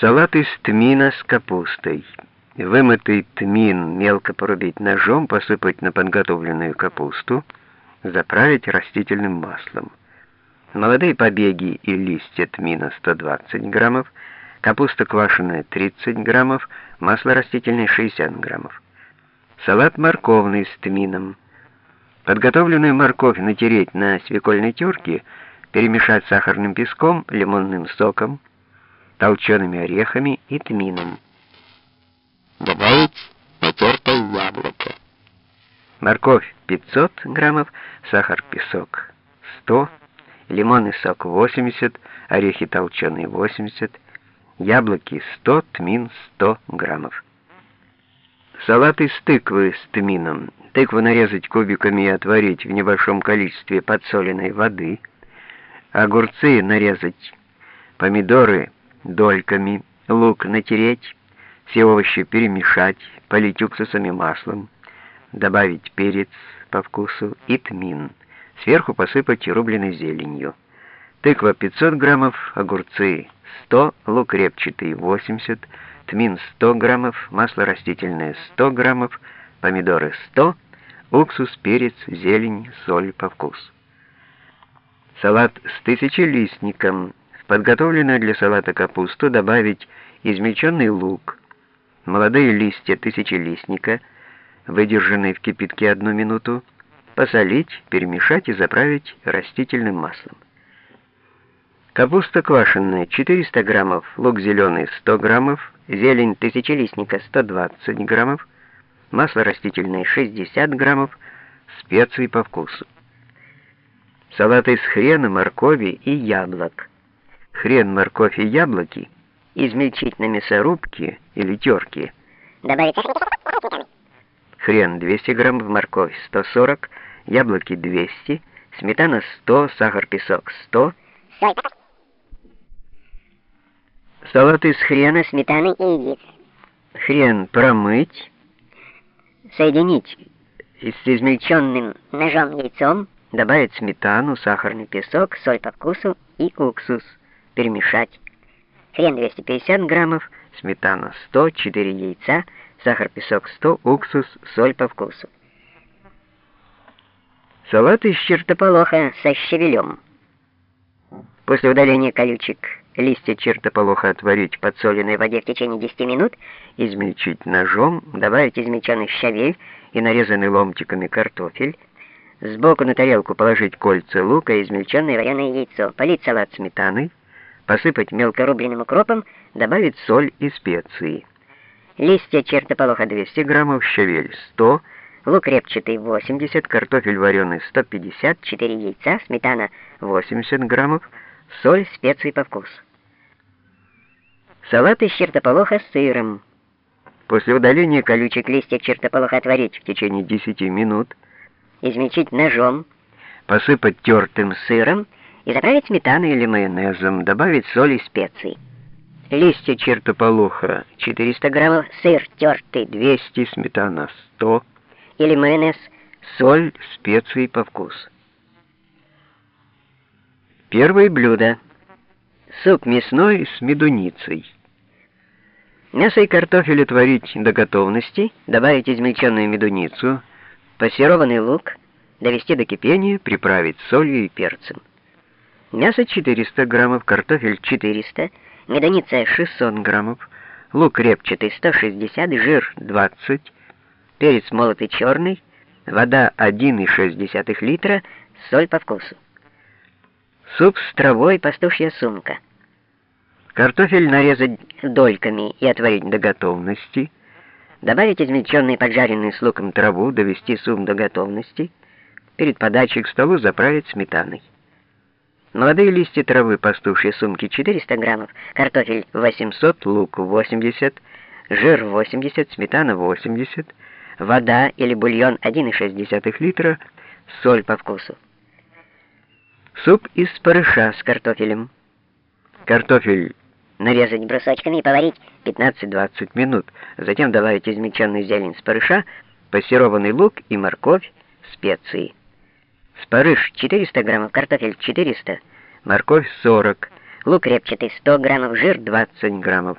Салат из тмина с капустой. Вымытый тмин мелко порубить ножом, посыпать на подготовленную капусту, заправить растительным маслом. Молодые побеги и листья тмина 120 граммов, капуста квашеная 30 граммов, масло растительное 60 граммов. Салат морковный с тмином. Подготовленную морковь натереть на свекольной терке, перемешать сахарным песком, лимонным соком, толчеными орехами и тмином. Добавить натертое яблоко. Морковь 500 граммов, сахар, песок 100, лимонный сок 80, орехи толченые 80, яблоки 100, тмин 100 граммов. Салат из тыквы с тмином. Тыкву нарезать кубиками и отварить в небольшом количестве подсоленной воды. Огурцы нарезать, помидоры дольками, лук натереть, все овощи перемешать, полить уксусом и маслом, добавить перец по вкусу и тмин. Сверху посыпать рубленой зеленью. Тыква 500 граммов, огурцы 100, лук репчатый 80, тмин 100 граммов, масло растительное 100 граммов, помидоры 100, уксус, перец, зелень, соль по вкусу. Салат с тысячелистником подготовленную для салата капусту добавить измельченный лук, молодые листья тысячелистника, выдержанные в кипятке одну минуту, посолить, перемешать и заправить растительным маслом. Капуста квашеная 400 граммов, лук зеленый 100 граммов, зелень тысячелистника 120 граммов, масло растительное 60 граммов, специи по вкусу. Салат из хрена, моркови и яблок хрен, морковь и яблоки измельчить на мясорубке или терке. Добавить хрен 200 граммов, морковь 140, яблоки 200, сметана 100, сахар, песок 100. Соль. Салат из хрена, сметаны и яиц. Хрен промыть, соединить с измельченным ножом яйцом, добавить сметану, сахарный песок, соль по вкусу и уксус перемешать. Хрен 250 граммов, сметана 100, 4 яйца, сахар, песок 100, уксус, соль по вкусу. Салат из чертополоха со щавелем. После удаления колючек листья чертополоха отварить в подсоленной воде в течение 10 минут, измельчить ножом, добавить измельченный щавель и нарезанный ломтиками картофель, сбоку на тарелку положить кольца лука и измельченное вареное яйцо, полить салат сметаной, посыпать мелкорубленным укропом, добавить соль и специи. Листья чертополоха 200 граммов, щавель 100, лук репчатый 80, картофель вареный 150, 4 яйца, сметана 80 граммов, соль, специи по вкусу. Салат из чертополоха с сыром. После удаления колючек листьев чертополоха отварить в течение 10 минут, измельчить ножом, посыпать тертым сыром и заправить сметаной или майонезом, добавить соль и специи. Листья чертополоха 400 граммов, сыр тертый 200, сметана 100 или майонез, соль, специи по вкусу. Первое блюдо. Суп мясной с медуницей. Мясо и картофель отварить до готовности, добавить измельченную медуницу, пассерованный лук, довести до кипения, приправить солью и перцем. Мясо 400 граммов, картофель 400, меданица 600 граммов, лук репчатый 160, жир 20, перец молотый черный, вода 1,6 литра, соль по вкусу. Суп с травой, пастушья сумка. Картофель нарезать дольками и отварить до готовности. Добавить измельченный поджаренный с луком траву, довести суп до готовности. Перед подачей к столу заправить сметаной. Молодые листья травы пастушьей сумки 400 граммов, картофель 800, лук 80, жир 80, сметана 80, вода или бульон 1,6 литра, соль по вкусу. Суп из парыша с картофелем. Картофель нарезать брусочками и поварить 15-20 минут. Затем добавить измельченную зелень с парыша, пассерованный лук и морковь, специи. Спарыш 400 граммов, картофель 400, морковь 40, лук репчатый 100 граммов, жир 20 граммов,